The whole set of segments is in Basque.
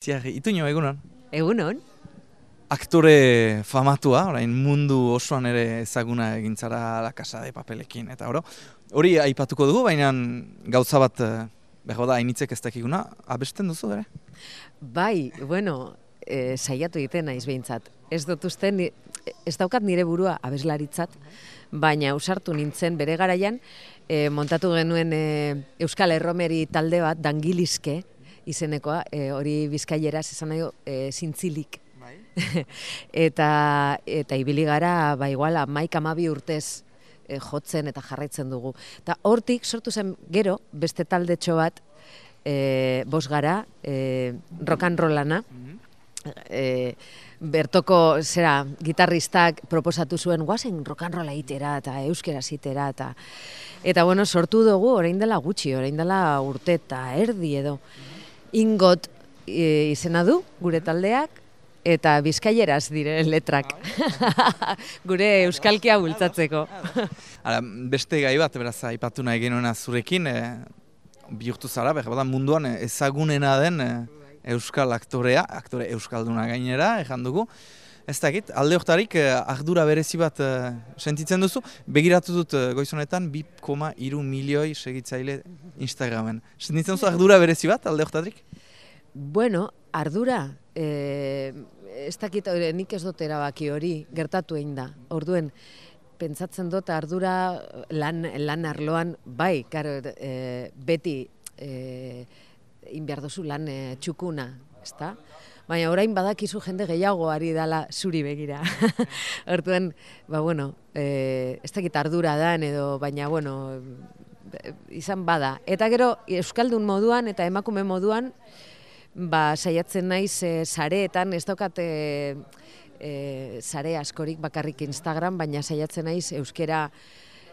Ziarri, ituño egunon. Egunon? Aktore famatua, orain mundu osoan ere ezaguna egintzara La Casa de Papelekin, eta oro. Hori aipatuko dugu, baina gauza bat, eh, behar da, hainitzek ez dakiguna, abesten duzu, ere? Bai, bueno, e, saiatu egiten naiz behintzat. Ez dut uste, ez daukat nire burua abeslaritzat, baina usartu nintzen bere garaian, e, montatu genuen e, Euskal Erromeri talde bat, dangilizke, izenekoa, e, hori bizkaieraz esan nahi e, zintzilik. Bai. eta, eta ibili gara, ba igual, amaik amabi urtez e, jotzen eta jarraitzen dugu. Eta hortik sortu zen gero, beste taldetxo bat, e, bos gara, e, rock and rollana, e, bertoko zera gitarristak proposatu zuen guazen rolla itera eta euskera zitera eta eta bueno, sortu dugu orain dela gutxi, orain dela urte eta erdi edo ingot e, izena du gure taldeak eta bizkaieraz dire letrak. gure euskalkia bultzatzeko. Ara, beste gai bat, beraz, aipatu nahi genuena zurekin, e, bihurtu zara, behar munduan ezagunena den e, euskal aktorea, aktore euskalduna gainera, ejan dugu. Ez dakit, alde hortarik ardura berezi bat sentitzen duzu, begiratu dut uh, goizonetan 2,2 milioi segitzaile Instagramen. Sentitzen duzu ardura berezi bat alde hortarik? Bueno, ardura, e, ez dakit, nik ez dut erabaki hori, gertatu egin da. Orduen, pentsatzen dut ardura lan, lan arloan, bai, karo, e, beti e, inbiar duzu lan e, txukuna, ezta? Baina orain badakizu jende gehiago ari dala zuri begira. Hortuen, ba bueno, e, ez dakit ardura da, edo, baina bueno, izan bada. Eta gero, Euskaldun moduan eta emakume moduan, ba, saiatzen naiz e, sareetan, ez daukat e, e, sare askorik bakarrik Instagram, baina saiatzen naiz euskera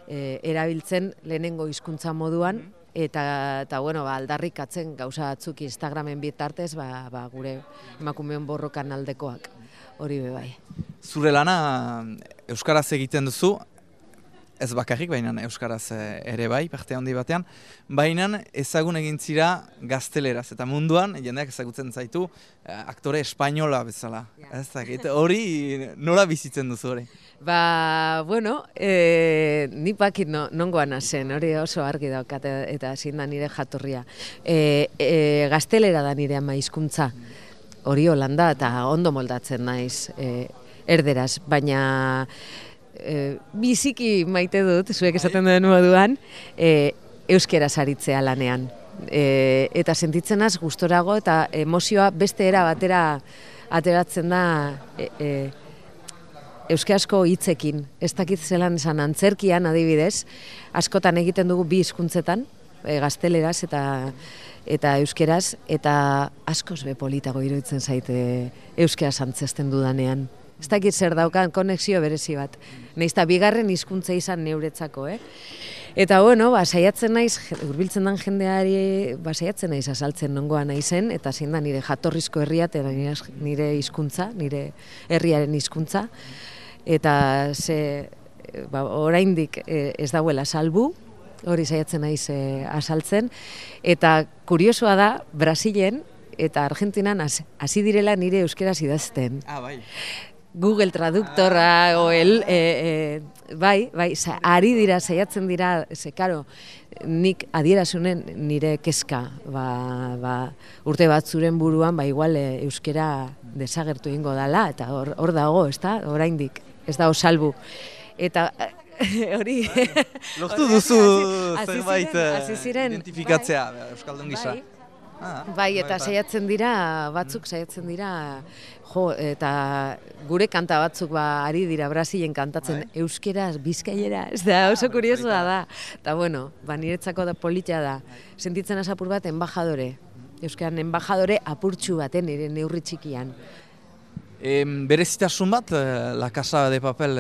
e, erabiltzen lehenengo hizkuntza moduan, eta eta bueno, ba aldarrikatzen gauza batzuk Instagramen bitartez, ba, ba gure emakumeon borrokan aldekoak. Hori be bai. Zure lana euskaraz egiten duzu, ez bakarrik, baina euskaraz ere bai, parte handi batean, baina ezagun egin zira gazteleraz, eta munduan, jendeak ezagutzen zaitu, aktore espainola bezala. Ez dakit, hori nola bizitzen duzu hori? Ba, bueno, e, ni bakit no, nongoan zen, hori oso argi daukat eta ezin da nire jatorria. E, e, gaztelera da nire ama hizkuntza hori holanda eta ondo moldatzen naiz e, erderaz, baina e, biziki maite dut, zuek esaten duen moduan, e, euskera saritzea lanean. E, eta sentitzen az gustorago eta emozioa beste era batera ateratzen da e, e, euskarazko hitzekin. Ez dakit zelan esan antzerkian adibidez, askotan egiten dugu bi hizkuntzetan, e, gazteleraz eta eta euskeraz, eta askoz be politago iruditzen zaite euskaraz antzesten dudanean. Ez dakit zer daukan konexio berezi bat. Neizta bigarren hizkuntza izan neuretzako, eh? Eta bueno, ba, saiatzen naiz, hurbiltzen dan jendeari, ba, saiatzen naiz azaltzen nongoa naizen, eta zein da nire jatorrizko herria, eta nire hizkuntza, nire herriaren hizkuntza eta ze ba, oraindik e, ez dauela salbu, hori saiatzen naiz e, asaltzen, eta kuriosoa da, Brasilen eta Argentinan hasi direla nire euskeraz idazten. Ah, bai. Google Traduktorra, ah, o el, e, e, bai, bai, ari dira, saiatzen dira, ze, karo, nik adierasunen nire kezka, ba, ba, urte bat zuren buruan, ba, igual e, euskera desagertu ingo dala, eta hor, hor dago, ez da, oraindik ez da osalbu. Eta hori... Lortu duzu zerbait eh, identifikatzea bai, Euskaldun gisa. Bai, ah, bai, bai eta bai. saiatzen dira, batzuk saiatzen dira, jo, eta gure kanta batzuk ba, ari dira Brasilen kantatzen bai. euskeraz, bizkaiera, ez da, oso kuriosoa da. Eta bueno, ba, niretzako da politia da. Sentitzen asapur bat, embajadore. Euskaran embajadore apurtxu baten, nire neurri txikian. E, berezitasun bat, eh, La Casa de Papel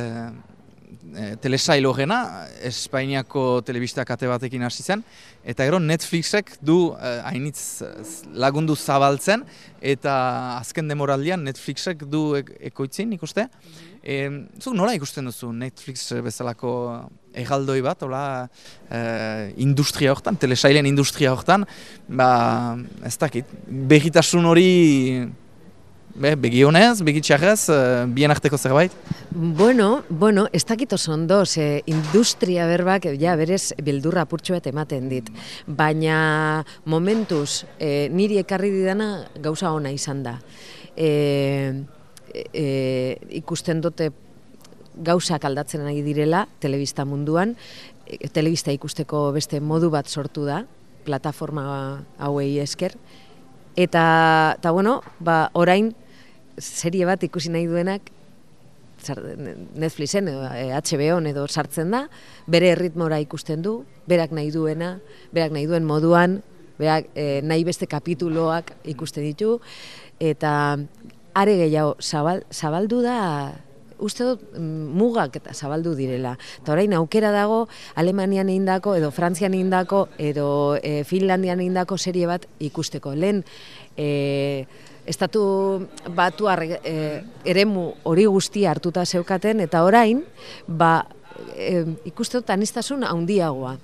e, e, telesail horrena, Espainiako telebista kate batekin hasi zen, eta gero Netflixek du eh, hainitz lagundu zabaltzen, eta azken demoraldian Netflixek du ek ekoitzin ikuste. E, zuk nola ikusten duzu Netflix bezalako erraldoi bat, hola, e, industria horretan, telesailen industria horretan, ba, ez dakit, berritasun hori Be, begionez, begitxarrez, uh, bien arteko zerbait? Bueno, bueno, ez dakit oso ondo, ze industria berbak, ja, berez, bildurra apurtxo bat ematen dit. Baina, momentuz, e, niri ekarri didana gauza ona izan da. E, e, ikusten dute gauzak aldatzen nahi direla, telebista munduan, e, telebista ikusteko beste modu bat sortu da, plataforma hauei esker, Eta, eta bueno, ba, orain, serie bat ikusi nahi duenak Netflixen edo HBO edo sartzen da, bere erritmora ikusten du, berak nahi duena, berak nahi duen moduan, berak e, nahi beste kapituloak ikusten ditu, eta are gehiago zabal, zabaldu da, uste dut mm, mugak eta zabaldu direla. Eta orain aukera dago Alemanian indako edo Frantzian indako edo e, Finlandian indako serie bat ikusteko. Lehen e, estatu batuar e, eremu hori guztia hartuta zeukaten, eta orain, ba, e, dut anistazun handiagoa.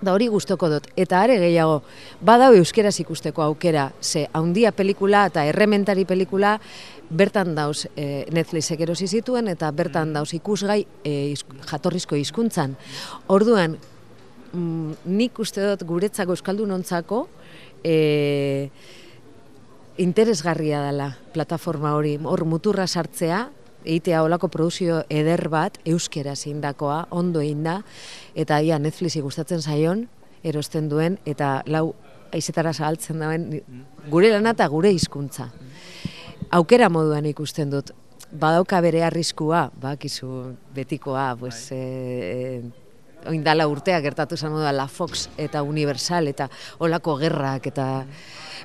Da hori gustoko dut. Eta are gehiago, badau euskeraz ikusteko aukera, ze handia pelikula eta errementari pelikula bertan dauz e, Netflixek erosi zituen eta bertan dauz ikusgai e, jatorrizko hizkuntzan. Orduan, mm, nik uste dut guretzako euskaldun ontzako, e, interesgarria dela plataforma hori, hor muturra sartzea, egitea olako produzio eder bat, euskera zindakoa, ondo egin da, eta ia Netflixi gustatzen zaion, erosten duen, eta lau aizetara zahaltzen duen, gure lana eta gure hizkuntza. Aukera moduan ikusten dut, badauka bere arriskua, bakizu betikoa, pues, e, oindala urtea gertatu zen da La Fox eta Universal eta olako gerrak eta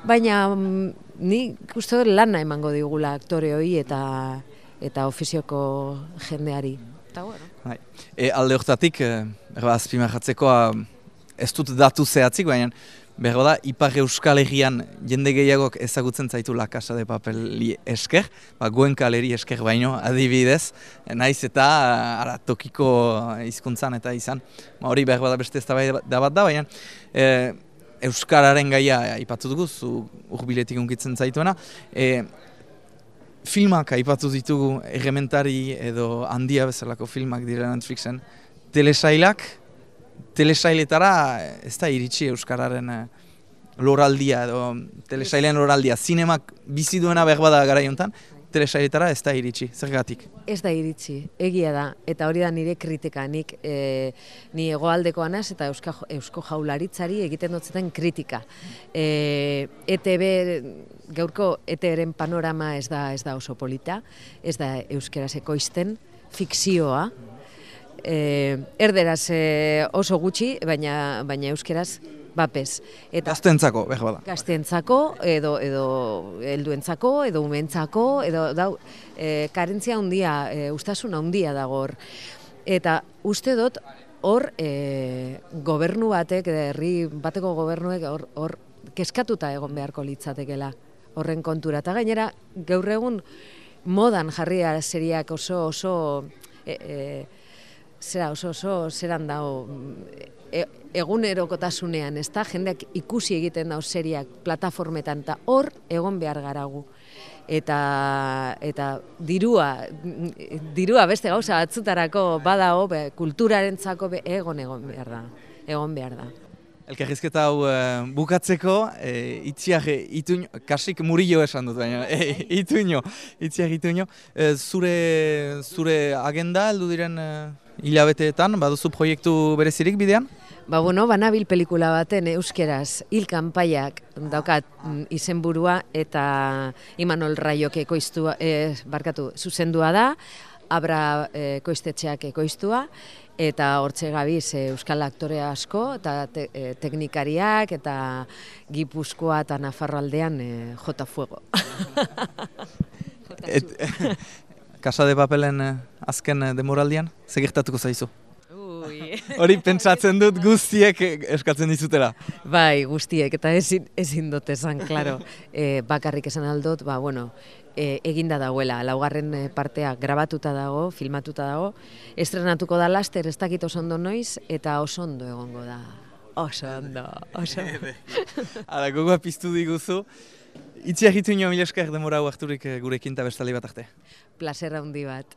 baina mm, ni dut lana emango digula aktore hori eta eta ofizioko jendeari. Eta bueno. Bai. E, alde hortatik, e, azpimarratzeko, ez dut datu zehatzik, baina Berro da, Ipar Euskal Herrian jende gehiagok ezagutzen zaitu La Casa de Papeli esker, ba, goen kaleri esker baino adibidez, naiz eta ara, tokiko hizkuntzan eta izan. Ma hori behar da beste ez da bat da, baina e, Euskararen gaia aipatu dugu, zu urbiletik unkitzen zaituena. E, filmak aipatu ditugu errementari edo handia bezalako filmak dira Netflixen. Telesailak, telesailetara ez da iritsi Euskararen eh, loraldia edo telesailean loraldia. Zinemak bizi duena behar bada gara jontan, telesailetara ez da iritsi, zergatik? Ez da iritsi, egia da, eta hori da nire kritika, nik e, ni egoaldeko anaz eta Euska, Eusko jaularitzari egiten dutzen kritika. E, ETB, gaurko ETB-ren panorama ez da ez da oso polita, ez da euskera ekoizten, fikzioa, e, erderaz e, oso gutxi, baina, baina euskeraz bapez. Eta gaztentzako, behar bada. Gaztentzako, edo, edo helduentzako, edo umentzako, edo dau, e, karentzia handia, e, ustasun handia dago hor. Eta uste dut, hor e, gobernu batek, herri bateko gobernuek hor, hor keskatuta egon beharko litzatekela horren kontura. Eta gainera, gaur egun modan jarria seriak oso oso e, e, zera oso oso zeran dago e, egunerokotasunean, ez da, jendeak ikusi egiten dago seriak plataformetan, eta hor egon behar garagu. Eta, eta dirua, dirua beste gauza batzutarako badago, be, kulturarentzako be, egon egon behar da. Egon behar da. Elkarrizketa hau uh, bukatzeko, e, itziar ituño, kasik murillo esan dut baina, e, ituño, itziar ituño. E, zure, zure agenda heldu diren hilabeteetan, baduzu proiektu berezirik bidean? Ba, bueno, banabil pelikula baten euskeraz hil kanpaiak daukat mm, izenburua eta Imanol Raiok ekoiztua, e, barkatu, zuzendua da, Abra e, koiztetxeak ekoiztua, eta hortze gabiz euskal aktore asko, eta e, teknikariak, eta gipuzkoa eta nafarroaldean e, jota fuego. Casa de Papelen azken eh, demoraldian? Segertatuko zaizu? Ui. Hori pentsatzen dut guztiek eskatzen dizutela. bai, guztiek, eta ezin, ezin dut esan, klaro. E, bakarrik esan aldot, ba, bueno, e, eginda dagoela, laugarren partea grabatuta dago, filmatuta dago, estrenatuko da laster, ez dakit oso ondo noiz, eta oso ondo egongo da. Oso ondo, oso Hala, gogoa piztu diguzu. Itziak itu ino mila esker demora harturik gurekin eta bestali bat arte. Plazera handi bat.